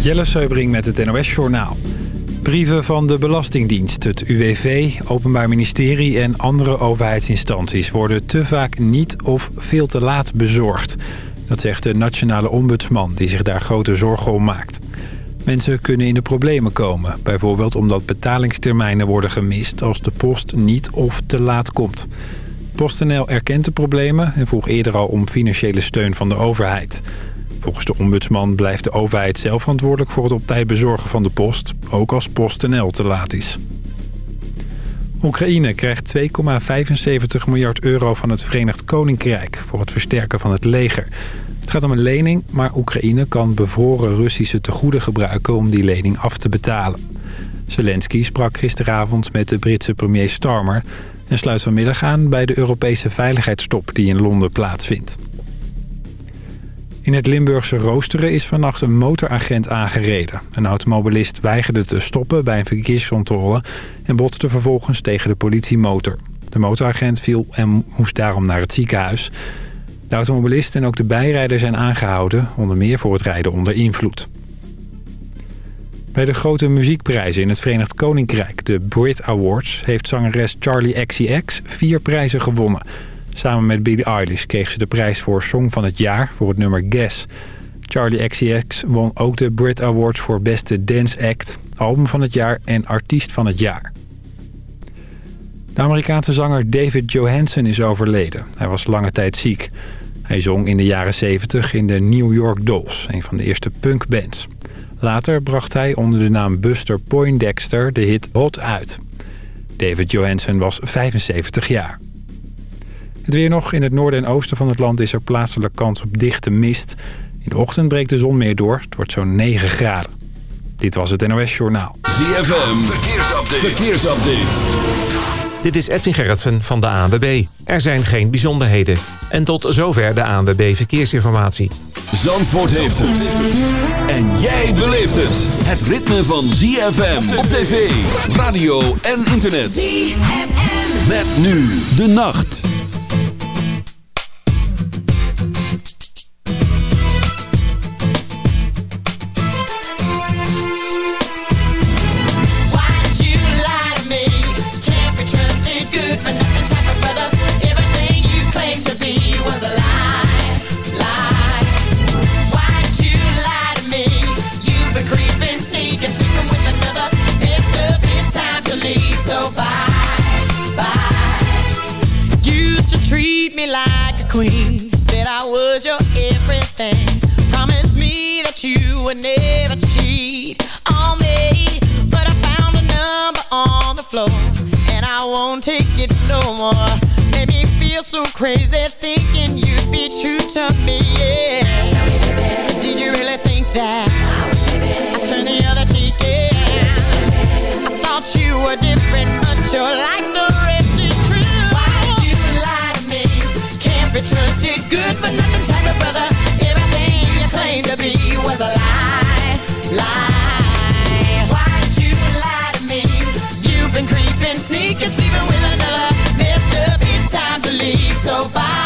Jelle Seubring met het NOS Journaal. Brieven van de Belastingdienst, het UWV, Openbaar Ministerie en andere overheidsinstanties... worden te vaak niet of veel te laat bezorgd. Dat zegt de nationale ombudsman, die zich daar grote zorgen om maakt. Mensen kunnen in de problemen komen. Bijvoorbeeld omdat betalingstermijnen worden gemist als de post niet of te laat komt. PostNL erkent de problemen en vroeg eerder al om financiële steun van de overheid. Volgens de ombudsman blijft de overheid zelf verantwoordelijk voor het op tijd bezorgen van de post, ook als PostNL te laat is. Oekraïne krijgt 2,75 miljard euro van het Verenigd Koninkrijk voor het versterken van het leger. Het gaat om een lening, maar Oekraïne kan bevroren Russische tegoeden gebruiken om die lening af te betalen. Zelensky sprak gisteravond met de Britse premier Starmer en sluit vanmiddag aan bij de Europese veiligheidstop die in Londen plaatsvindt. In het Limburgse Roosteren is vannacht een motoragent aangereden. Een automobilist weigerde te stoppen bij een verkeerscontrole... en botste vervolgens tegen de politiemotor. De motoragent viel en moest daarom naar het ziekenhuis. De automobilist en ook de bijrijder zijn aangehouden... onder meer voor het rijden onder invloed. Bij de grote muziekprijzen in het Verenigd Koninkrijk, de Brit Awards... heeft zangeres Charlie XCX vier prijzen gewonnen... Samen met Billie Eilish kreeg ze de prijs voor Song van het Jaar voor het nummer Guess. Charlie XCX won ook de Brit Awards voor Beste Dance Act, Album van het Jaar en Artiest van het Jaar. De Amerikaanse zanger David Johansen is overleden. Hij was lange tijd ziek. Hij zong in de jaren 70 in de New York Dolls, een van de eerste punkbands. Later bracht hij onder de naam Buster Poindexter de hit Hot uit. David Johansen was 75 jaar. Het weer nog. In het noorden en oosten van het land is er plaatselijk kans op dichte mist. In de ochtend breekt de zon meer door. Het wordt zo'n 9 graden. Dit was het NOS Journaal. ZFM. Verkeersupdate. Verkeersupdate. Dit is Edwin Gerritsen van de ANWB. Er zijn geen bijzonderheden. En tot zover de ANWB Verkeersinformatie. Zandvoort heeft het. En jij beleeft het. Het ritme van ZFM op tv, radio en internet. ZFM. Met nu de nacht. Would never cheat on me. But I found a number on the floor, and I won't take it no more. Made me feel so crazy thinking you'd be true to me. Yeah. Did you really think that I turned the other cheek? Yeah. I thought you were different, but you're like the rest good for nothing type of brother everything you claimed to be was a lie, lie. Why'd you lie to me? You've been creeping, sneaking, sleeping with another. Messed up, it's time to leave, so bye,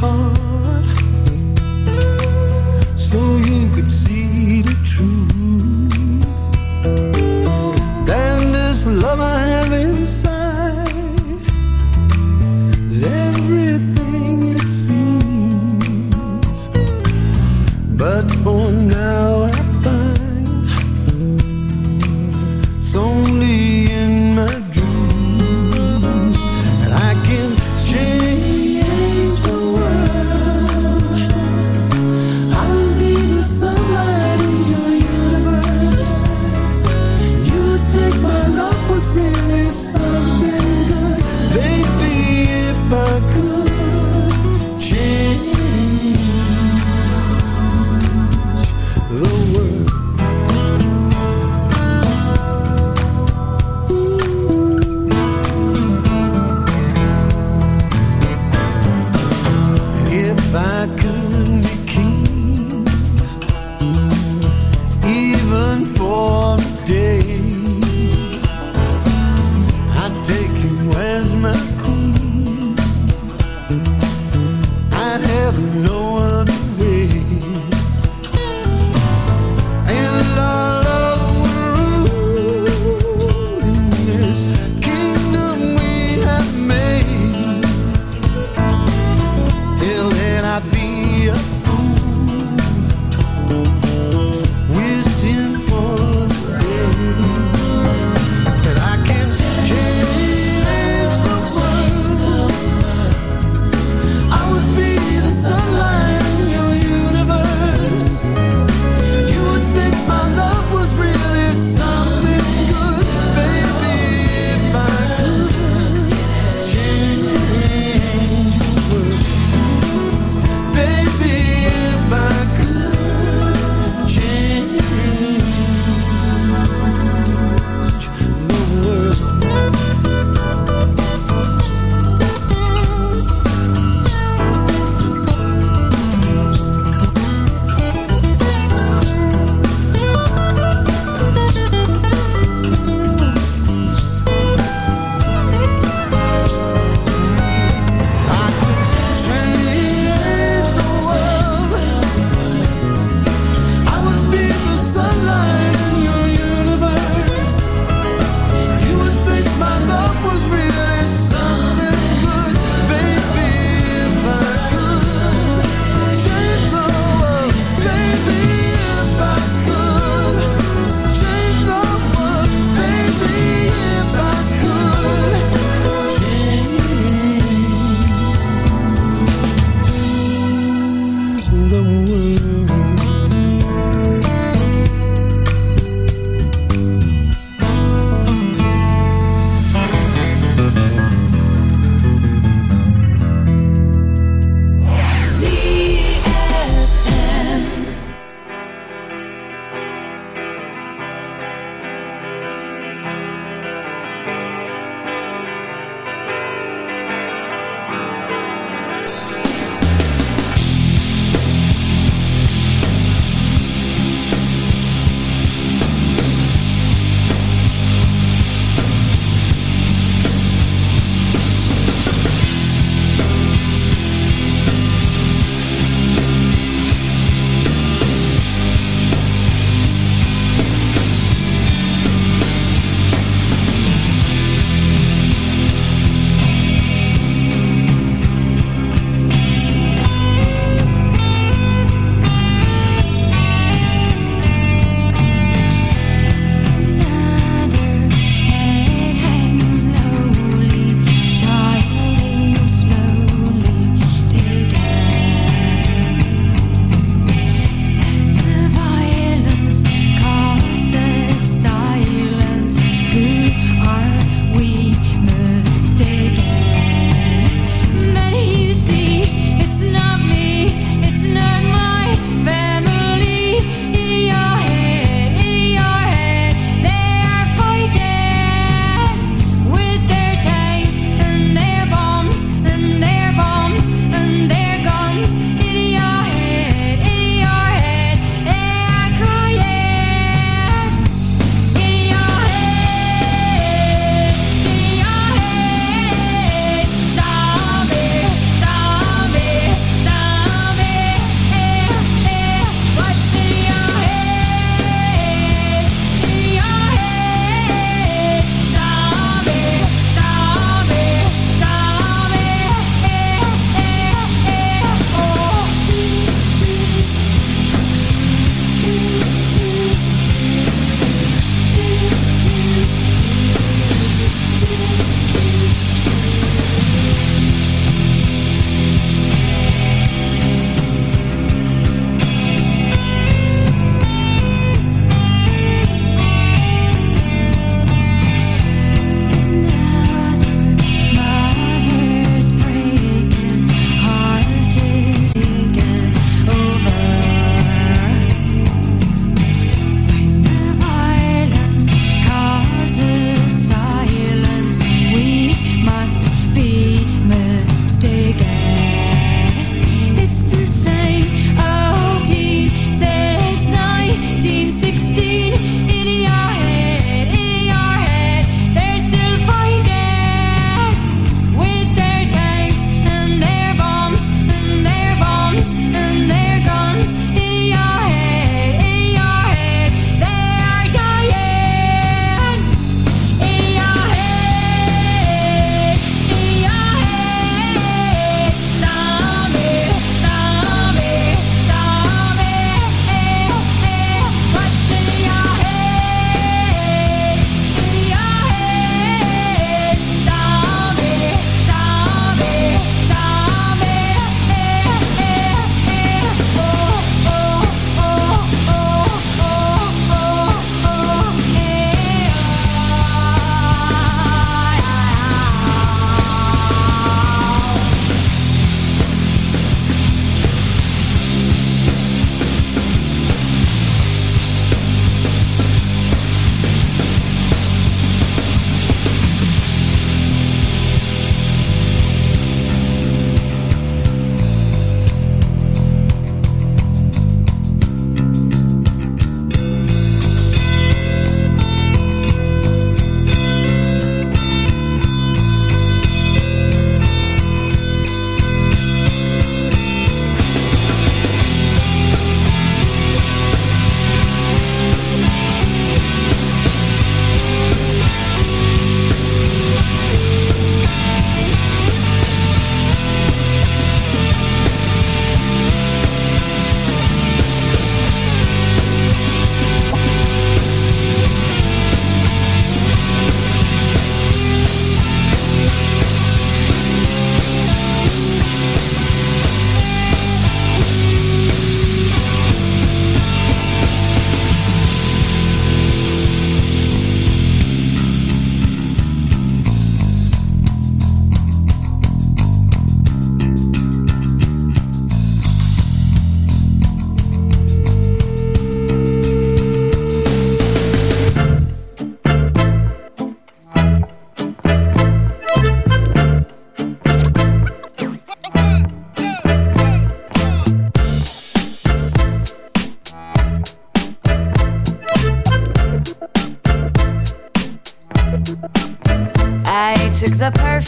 heart,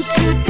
You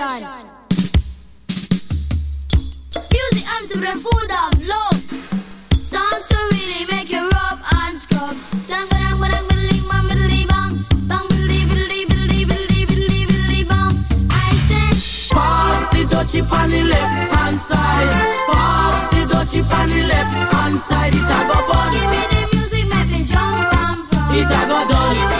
Music I'm full of love. Songs to really make you rub and scrub. Dang, dang, dang, dang, bang, bang, bang, bang, biddly, biddly, biddly, biddly, biddly, bang. I Pass the dutchie on the left hand side. Pass the dutchie on the left hand side. It a go bun. give me the music, make me jump and from. It a go done.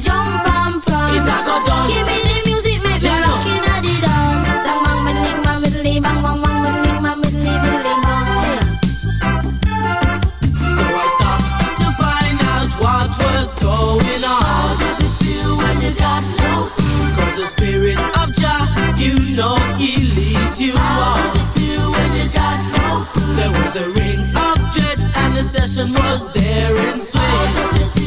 jump and from. It a go done. Give me the music, make me Jano. rockin' at the. Bang bang middling, bang middling, bang bang bang middling, bang middling, middling, bang. So I stopped to find out what was going How on. does it feel when you got no food? Cause the spirit of Jah, you know he leads you How does it feel when you got no food? There was a ring of jets and the session was there in How swing.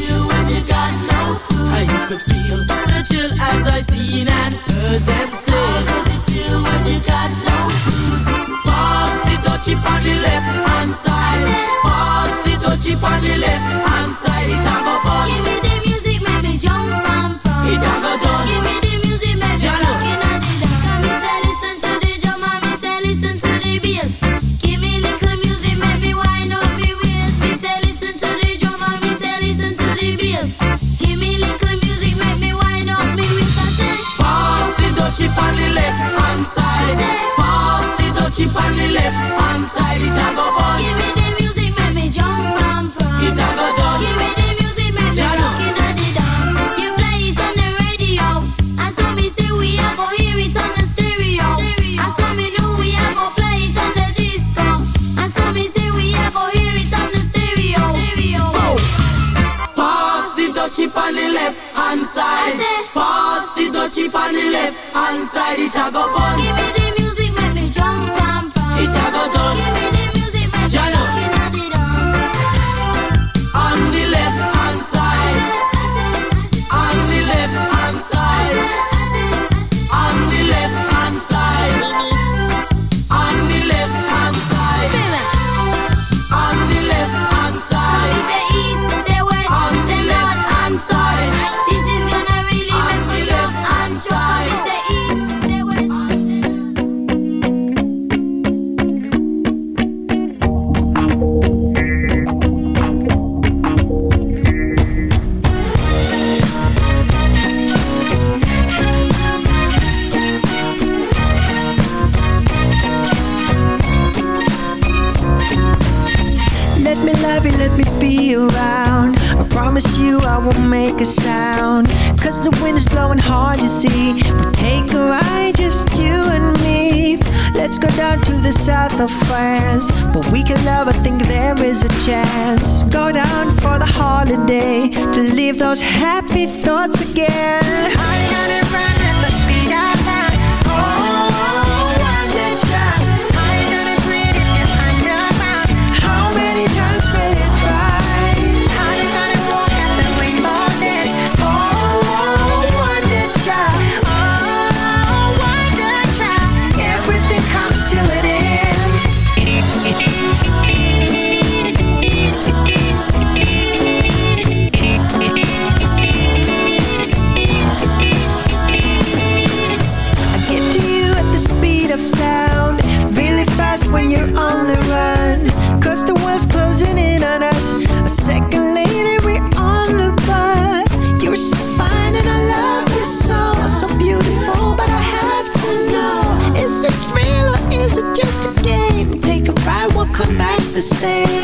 Could feel the chill as I seen and heard them How does it feel when you got no food? Pass the dutchie on the left hand side. Pass the dutchie on the left hand side. It a go fun. Give me the music, make me jump and from. It a go done. Give me the those happy thoughts again. I right same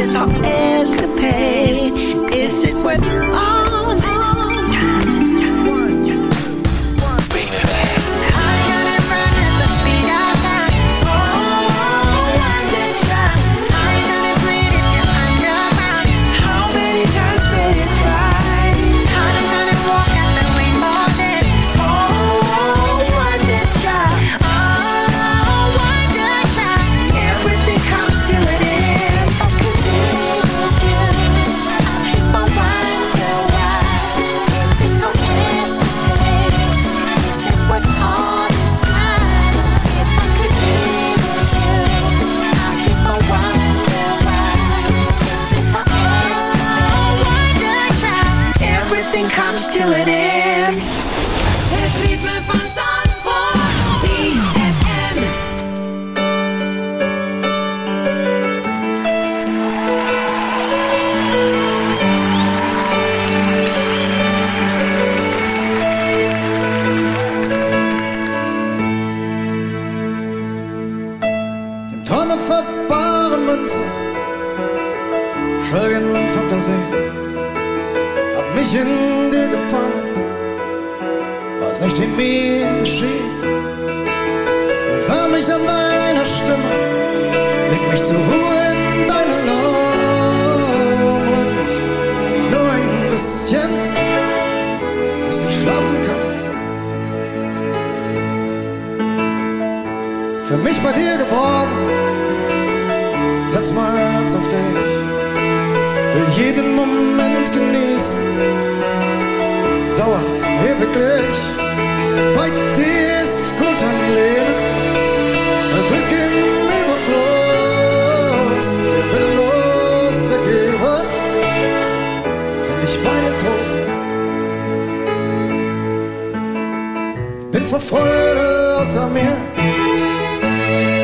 this whole escapade? Is it worth Dauer ewiglich. Bei dir ist gut ein Leben, ein Glück im Überfluss. Wir können Geber, wenn ich bei dir Trost. Bin vor Freude außer mir,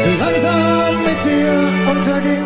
will langsam mit dir untergehen.